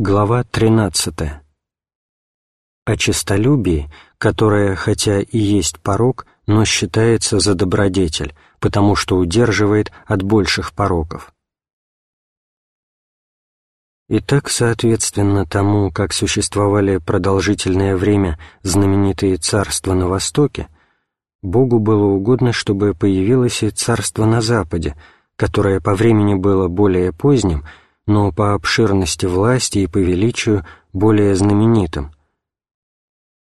Глава 13. О честолюбии, которое, хотя и есть порок, но считается за добродетель, потому что удерживает от больших пороков. Итак, соответственно тому, как существовали продолжительное время знаменитые царства на Востоке, Богу было угодно, чтобы появилось и царство на Западе, которое по времени было более поздним, но по обширности власти и по величию более знаменитым.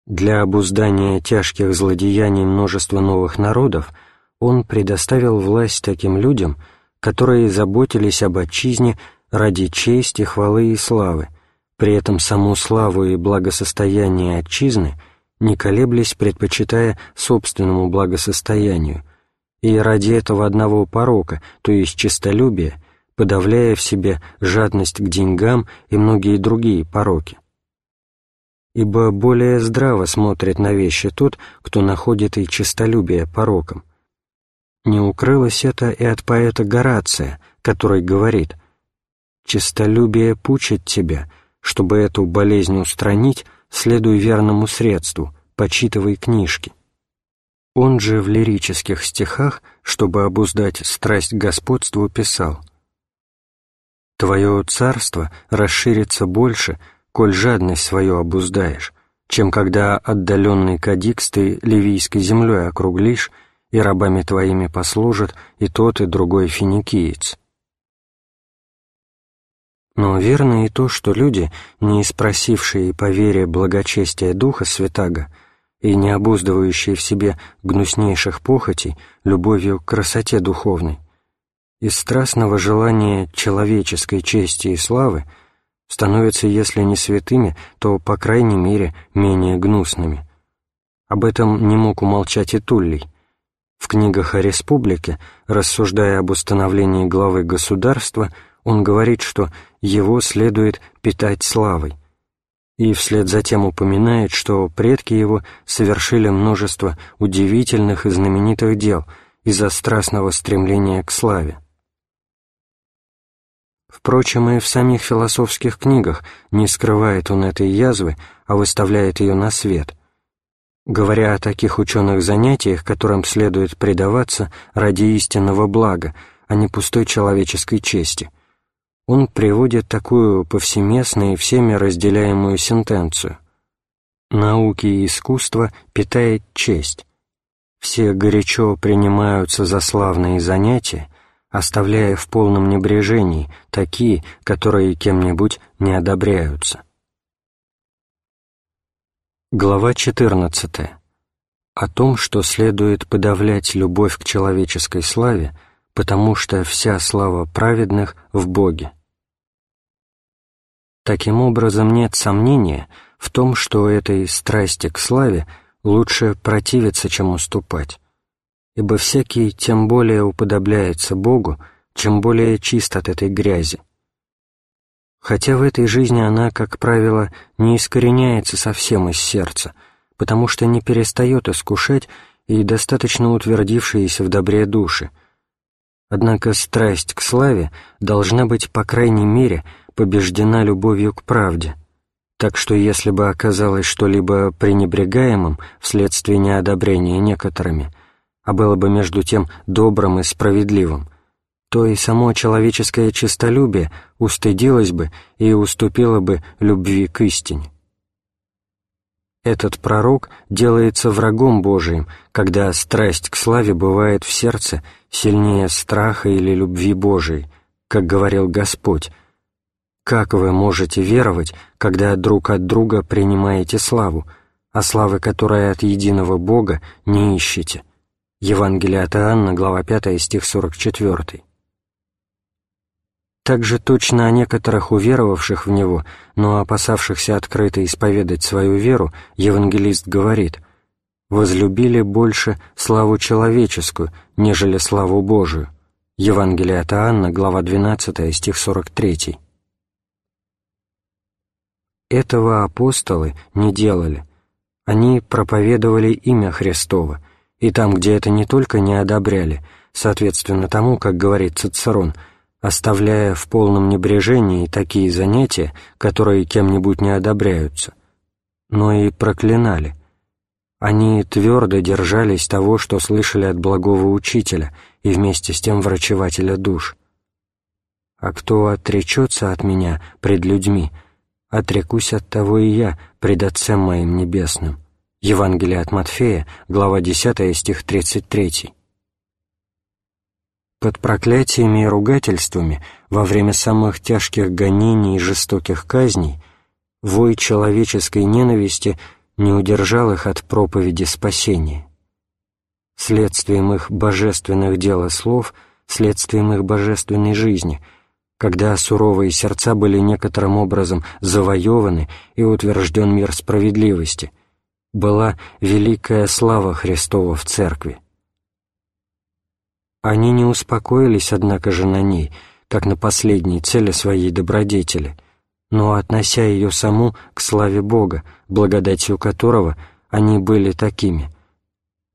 Для обуздания тяжких злодеяний множества новых народов он предоставил власть таким людям, которые заботились об отчизне ради чести, хвалы и славы, при этом саму славу и благосостояние отчизны не колеблясь, предпочитая собственному благосостоянию, и ради этого одного порока, то есть честолюбия, подавляя в себе жадность к деньгам и многие другие пороки. Ибо более здраво смотрит на вещи тот, кто находит и честолюбие пороком. Не укрылось это и от поэта Горация, который говорит «Честолюбие пучит тебя, чтобы эту болезнь устранить, следуй верному средству, почитывай книжки». Он же в лирических стихах, чтобы обуздать страсть к господству, писал Твое царство расширится больше, коль жадность свою обуздаешь, чем когда отдаленный кадикс ты ливийской землей округлишь, и рабами твоими послужат и тот, и другой финикиец. Но верно и то, что люди, не испросившие по вере благочестия Духа Святаго и не обуздывающие в себе гнуснейших похотей любовью к красоте духовной, из страстного желания человеческой чести и славы становятся, если не святыми, то, по крайней мере, менее гнусными. Об этом не мог умолчать и Туллий. В книгах о республике, рассуждая об установлении главы государства, он говорит, что его следует питать славой, и вслед за тем упоминает, что предки его совершили множество удивительных и знаменитых дел из-за страстного стремления к славе. Впрочем, и в самих философских книгах не скрывает он этой язвы, а выставляет ее на свет. Говоря о таких ученых занятиях, которым следует предаваться ради истинного блага, а не пустой человеческой чести, он приводит такую повсеместно и всеми разделяемую сентенцию. «Науки и искусство питает честь. Все горячо принимаются за славные занятия, оставляя в полном небрежении такие, которые кем-нибудь не одобряются. Глава 14. О том, что следует подавлять любовь к человеческой славе, потому что вся слава праведных в Боге. Таким образом, нет сомнения в том, что этой страсти к славе лучше противиться, чем уступать ибо всякий тем более уподобляется Богу, чем более чист от этой грязи. Хотя в этой жизни она, как правило, не искореняется совсем из сердца, потому что не перестает искушать и достаточно утвердившиеся в добре души. Однако страсть к славе должна быть, по крайней мере, побеждена любовью к правде, так что если бы оказалось что-либо пренебрегаемым вследствие неодобрения некоторыми – а было бы между тем добрым и справедливым, то и само человеческое честолюбие устыдилось бы и уступило бы любви к истине. Этот пророк делается врагом Божиим, когда страсть к славе бывает в сердце сильнее страха или любви Божией, как говорил Господь. Как вы можете веровать, когда друг от друга принимаете славу, а славы, которая от единого Бога, не ищете? Евангелие от Иоанна, глава 5, стих 44. Также точно о некоторых уверовавших в Него, но опасавшихся открыто исповедать свою веру, евангелист говорит «возлюбили больше славу человеческую, нежели славу Божию». Евангелие от Иоанна, глава 12, стих 43. Этого апостолы не делали. Они проповедовали имя Христово, и там, где это не только не одобряли, соответственно тому, как говорит Цицерон, оставляя в полном небрежении такие занятия, которые кем-нибудь не одобряются, но и проклинали. Они твердо держались того, что слышали от благого учителя и вместе с тем врачевателя душ. А кто отречется от меня пред людьми, отрекусь от того и я пред Отцем моим Небесным. Евангелие от Матфея, глава 10, стих 33. Под проклятиями и ругательствами во время самых тяжких гонений и жестоких казней вой человеческой ненависти не удержал их от проповеди спасения. Следствием их божественных дел и слов, следствием их божественной жизни, когда суровые сердца были некоторым образом завоеваны и утвержден мир справедливости, была великая слава Христова в Церкви. Они не успокоились, однако же, на ней, как на последней цели своей добродетели, но, относя ее саму к славе Бога, благодатью которого они были такими.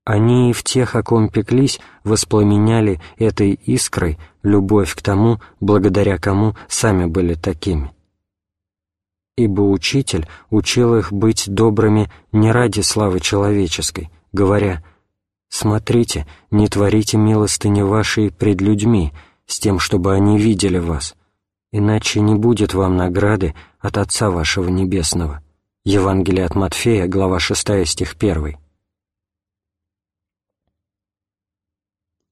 Они и в тех, о ком пеклись, воспламеняли этой искрой любовь к тому, благодаря кому сами были такими. Ибо Учитель учил их быть добрыми не ради славы человеческой, говоря Смотрите, не творите милостыни вашей пред людьми, с тем, чтобы они видели вас, иначе не будет вам награды от Отца вашего Небесного». Евангелие от Матфея, глава 6, стих 1.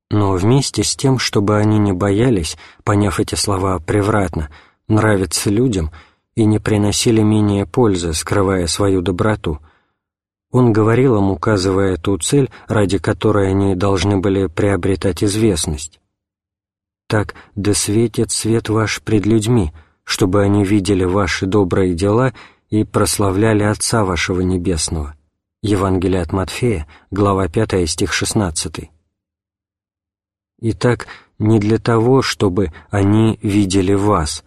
Но вместе с тем, чтобы они не боялись, поняв эти слова превратно, нравиться людям и не приносили менее пользы, скрывая свою доброту – он говорил им, указывая ту цель, ради которой они должны были приобретать известность. «Так да светит свет ваш пред людьми, чтобы они видели ваши добрые дела и прославляли Отца вашего Небесного». Евангелие от Матфея, глава 5, стих 16. Итак, не для того, чтобы они видели вас,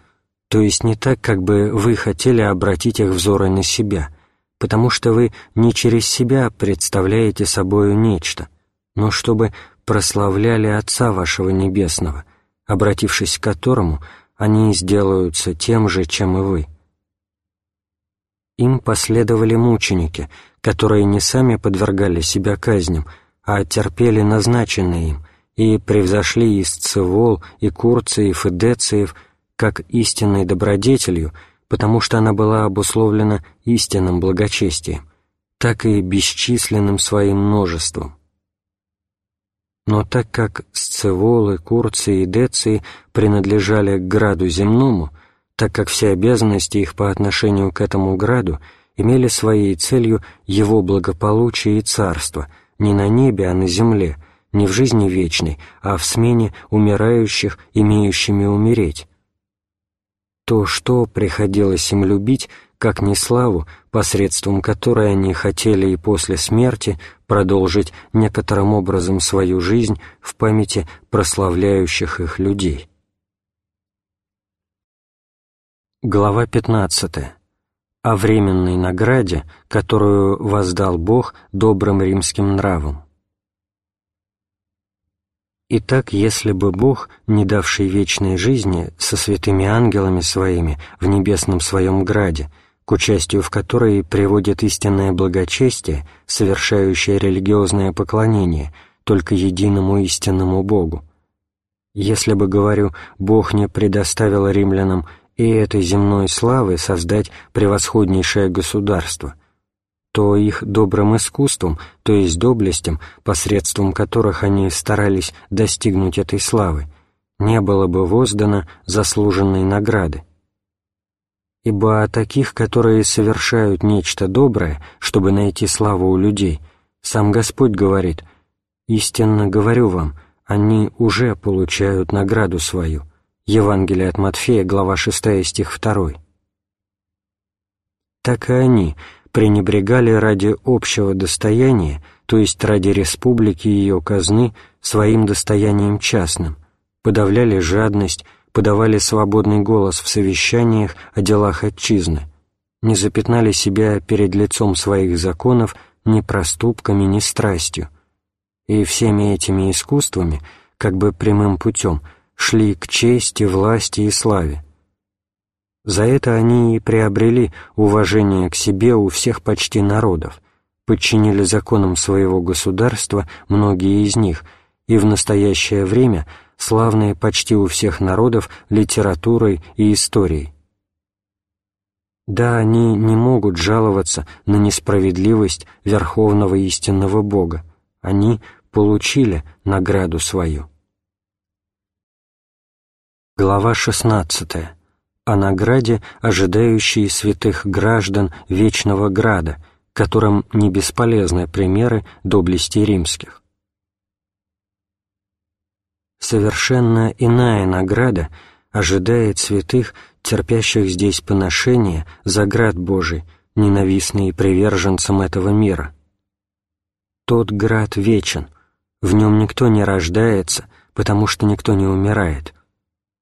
то есть не так, как бы вы хотели обратить их взоры на себя – потому что вы не через себя представляете собою нечто, но чтобы прославляли Отца вашего Небесного, обратившись к которому, они сделаются тем же, чем и вы. Им последовали мученики, которые не сами подвергали себя казням, а терпели назначенные им, и превзошли истцевол и курциев и дециев как истинной добродетелью — потому что она была обусловлена истинным благочестием, так и бесчисленным своим множеством. Но так как сцеволы, курции и деции принадлежали к граду земному, так как все обязанности их по отношению к этому граду имели своей целью его благополучие и царство не на небе, а на земле, не в жизни вечной, а в смене умирающих, имеющими умереть, то что приходилось им любить, как не славу, посредством которой они хотели и после смерти продолжить некоторым образом свою жизнь в памяти прославляющих их людей. Глава 15. О временной награде, которую воздал Бог добрым римским нравам. Итак, если бы Бог, не давший вечной жизни, со святыми ангелами своими в небесном своем граде, к участию в которой приводит истинное благочестие, совершающее религиозное поклонение только единому истинному Богу, если бы, говорю, Бог не предоставил римлянам и этой земной славы создать превосходнейшее государство – то их добрым искусством, то есть доблестям, посредством которых они старались достигнуть этой славы, не было бы воздано заслуженной награды. Ибо о таких, которые совершают нечто доброе, чтобы найти славу у людей, сам Господь говорит, «Истинно говорю вам, они уже получают награду свою». Евангелие от Матфея, глава 6, стих 2. Так и они, пренебрегали ради общего достояния, то есть ради республики и ее казны, своим достоянием частным, подавляли жадность, подавали свободный голос в совещаниях о делах отчизны, не запятнали себя перед лицом своих законов ни проступками, ни страстью, и всеми этими искусствами, как бы прямым путем, шли к чести, власти и славе. За это они и приобрели уважение к себе у всех почти народов, подчинили законам своего государства многие из них, и в настоящее время славные почти у всех народов литературой и историей. Да, они не могут жаловаться на несправедливость Верховного истинного Бога. Они получили награду свою. Глава 16. О награде, ожидающей святых граждан Вечного Града, которым не бесполезны примеры доблести римских. Совершенно иная награда ожидает святых терпящих здесь поношение за град Божий, ненавистный приверженцам этого мира. Тот град вечен, в нем никто не рождается, потому что никто не умирает.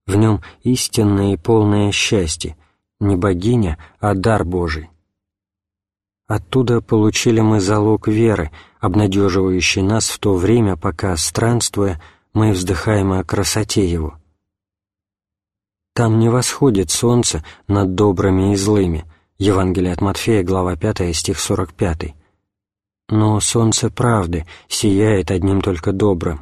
В нем истинное и полное счастье, не богиня, а дар Божий. Оттуда получили мы залог веры, обнадеживающий нас в то время, пока, странствуя, мы вздыхаем о красоте Его. Там не восходит солнце над добрыми и злыми. Евангелие от Матфея, глава 5, стих 45. Но солнце правды сияет одним только добрым.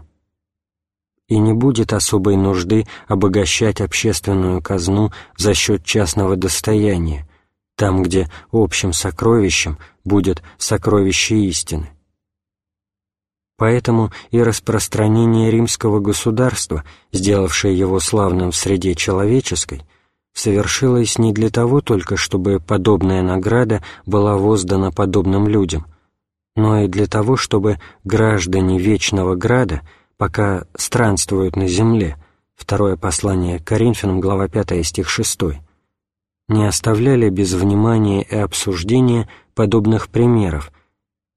И не будет особой нужды обогащать общественную казну за счет частного достояния, там, где общим сокровищем будет сокровище истины. Поэтому и распространение римского государства, сделавшее его славным в среде человеческой, совершилось не для того только, чтобы подобная награда была воздана подобным людям, но и для того, чтобы граждане Вечного Града, пока странствуют на земле, второе послание к Коринфянам, глава 5, стих 6, не оставляли без внимания и обсуждения подобных примеров,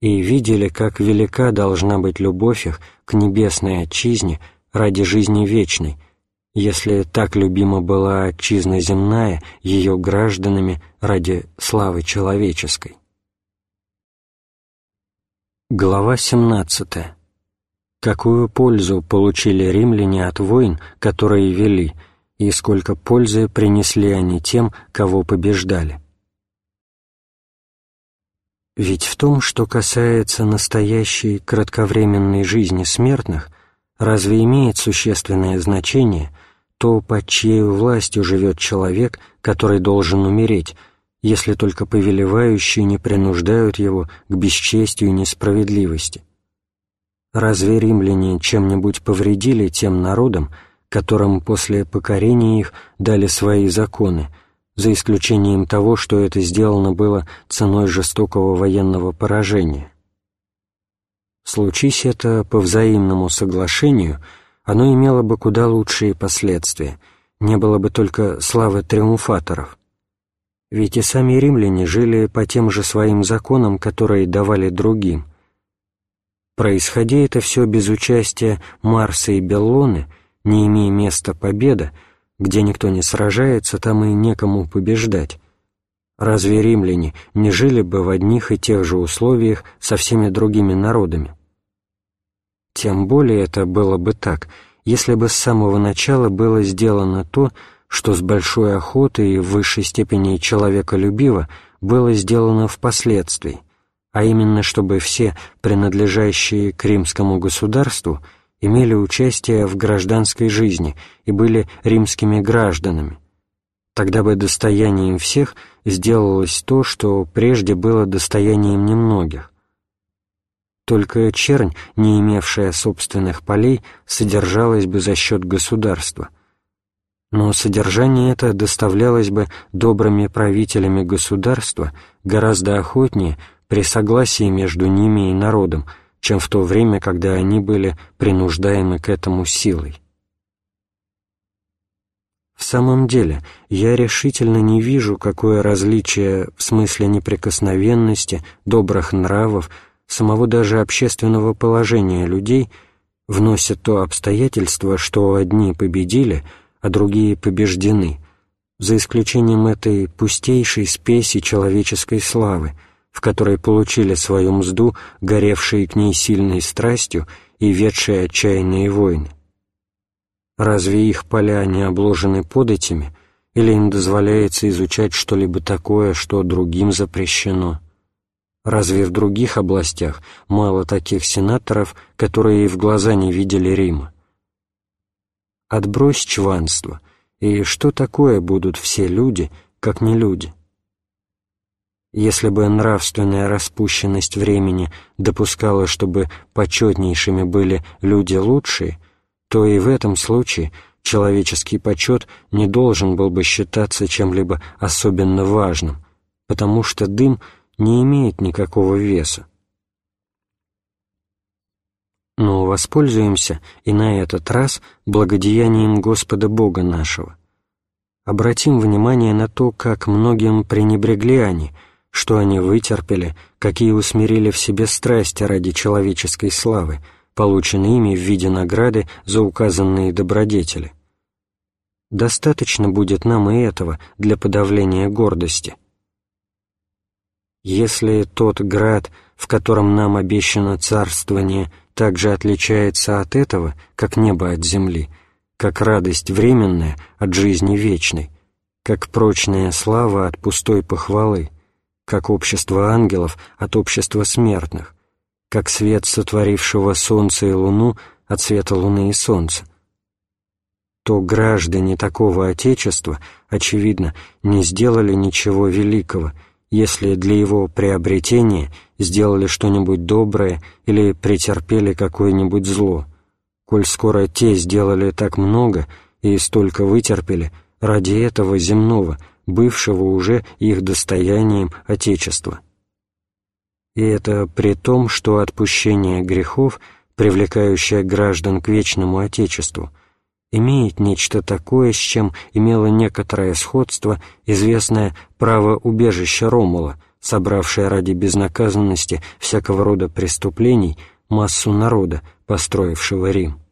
и видели, как велика должна быть любовь их к небесной отчизне ради жизни вечной, если так любима была отчизна земная ее гражданами ради славы человеческой. Глава 17. Какую пользу получили римляне от войн, которые вели, и сколько пользы принесли они тем, кого побеждали? Ведь в том, что касается настоящей кратковременной жизни смертных, разве имеет существенное значение то, под чьей властью живет человек, который должен умереть, если только повелевающие не принуждают его к бесчестию и несправедливости? Разве римляне чем-нибудь повредили тем народам, которым после покорения их дали свои законы, за исключением того, что это сделано было ценой жестокого военного поражения. Случись это по взаимному соглашению, оно имело бы куда лучшие последствия, не было бы только славы триумфаторов. Ведь и сами римляне жили по тем же своим законам, которые давали другим. Происходя это все без участия Марса и Беллоны, не имея места победа, где никто не сражается, там и некому побеждать. Разве римляне не жили бы в одних и тех же условиях со всеми другими народами? Тем более это было бы так, если бы с самого начала было сделано то, что с большой охотой и в высшей степени человеколюбиво было сделано впоследствии, а именно чтобы все, принадлежащие к римскому государству, имели участие в гражданской жизни и были римскими гражданами. Тогда бы достоянием всех сделалось то, что прежде было достоянием немногих. Только чернь, не имевшая собственных полей, содержалась бы за счет государства. Но содержание это доставлялось бы добрыми правителями государства гораздо охотнее при согласии между ними и народом, чем в то время, когда они были принуждаемы к этому силой. В самом деле, я решительно не вижу, какое различие в смысле неприкосновенности, добрых нравов, самого даже общественного положения людей вносит то обстоятельство, что одни победили, а другие побеждены, за исключением этой пустейшей спеси человеческой славы — в которой получили свою мзду горевшие к ней сильной страстью и ведшие отчаянные войны. Разве их поля не обложены податями, или им дозволяется изучать что-либо такое, что другим запрещено? Разве в других областях мало таких сенаторов, которые и в глаза не видели Рима? Отбрось чванство, и что такое будут все люди, как не люди? Если бы нравственная распущенность времени допускала, чтобы почетнейшими были люди лучшие, то и в этом случае человеческий почет не должен был бы считаться чем-либо особенно важным, потому что дым не имеет никакого веса. Но воспользуемся и на этот раз благодеянием Господа Бога нашего. Обратим внимание на то, как многим пренебрегли они, что они вытерпели, какие усмирили в себе страсти ради человеческой славы, полученные ими в виде награды за указанные добродетели. Достаточно будет нам и этого для подавления гордости. Если тот град, в котором нам обещано царствование, также отличается от этого, как небо от земли, как радость временная от жизни вечной, как прочная слава от пустой похвалы, как общество ангелов от общества смертных, как свет сотворившего солнце и луну от света луны и солнца, то граждане такого Отечества, очевидно, не сделали ничего великого, если для его приобретения сделали что-нибудь доброе или претерпели какое-нибудь зло, коль скоро те сделали так много и столько вытерпели ради этого земного, бывшего уже их достоянием Отечества. И это при том, что отпущение грехов, привлекающее граждан к вечному Отечеству, имеет нечто такое, с чем имело некоторое сходство известное право убежища Ромула, собравшее ради безнаказанности всякого рода преступлений массу народа, построившего Рим.